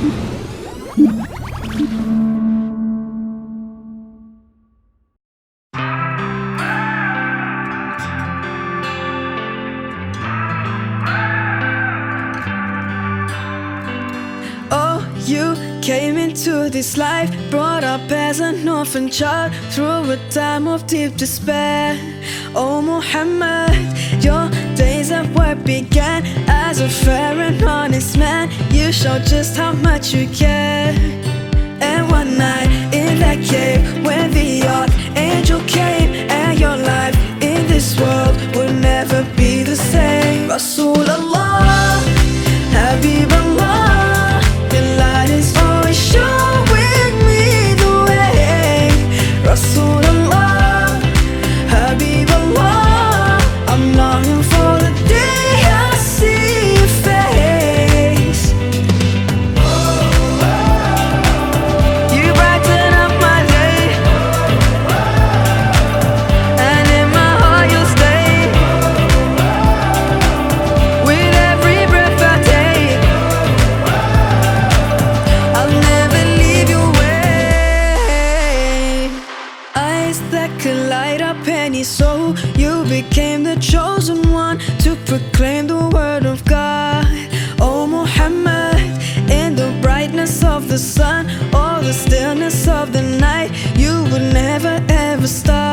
Oh, you came into this life, brought up as an orphan child through a time of deep despair. Oh, Muhammad, your days at work began as a fair and honest man. You showed just how much you care. And one night in that cave, when the up any soul, you became the chosen one to proclaim the word of God. Oh Muhammad, in the brightness of the sun or the stillness of the night, you would never ever stop.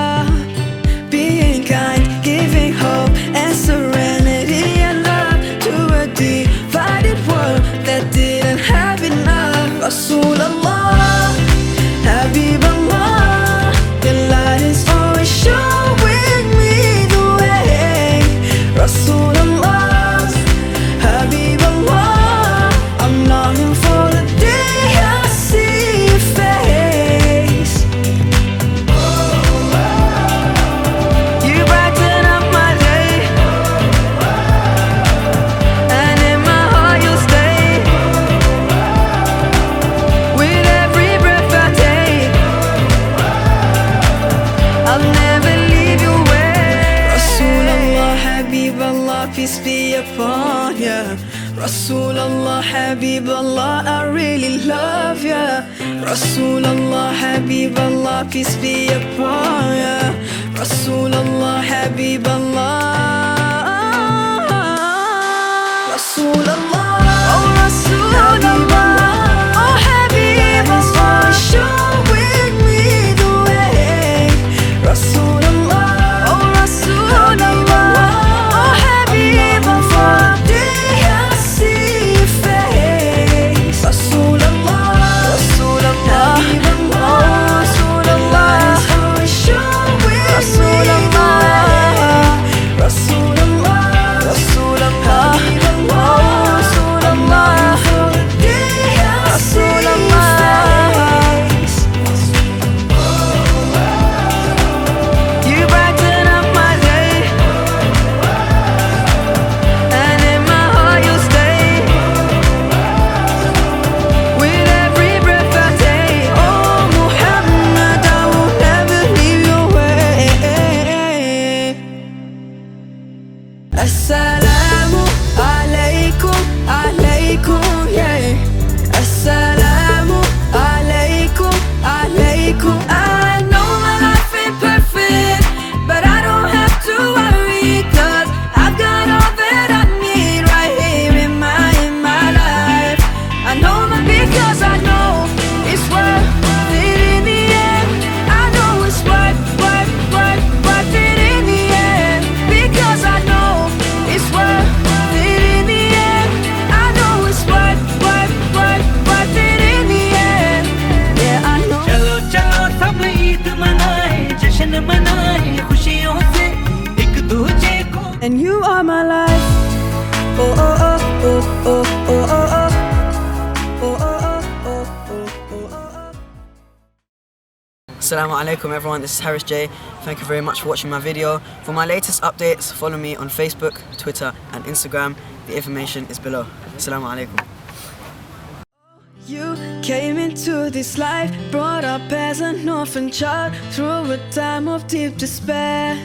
far, yeah. Rasulallah, Habiballah, I really love ya. Yeah. Rasulallah, Habiballah, peace be upon ya. Yeah. Rasulallah, Habiballah. And you are my life. Oh oh oh oh oh oh oh oh. Oh, oh, oh, oh, oh, oh, oh. Assalamu alaikum everyone, this is Harris J. Thank you very much for watching my video. For my latest updates, follow me on Facebook, Twitter and Instagram. The information is below. Assalamu alaikum. You came into this life, brought up as an orphan child through a time of deep despair.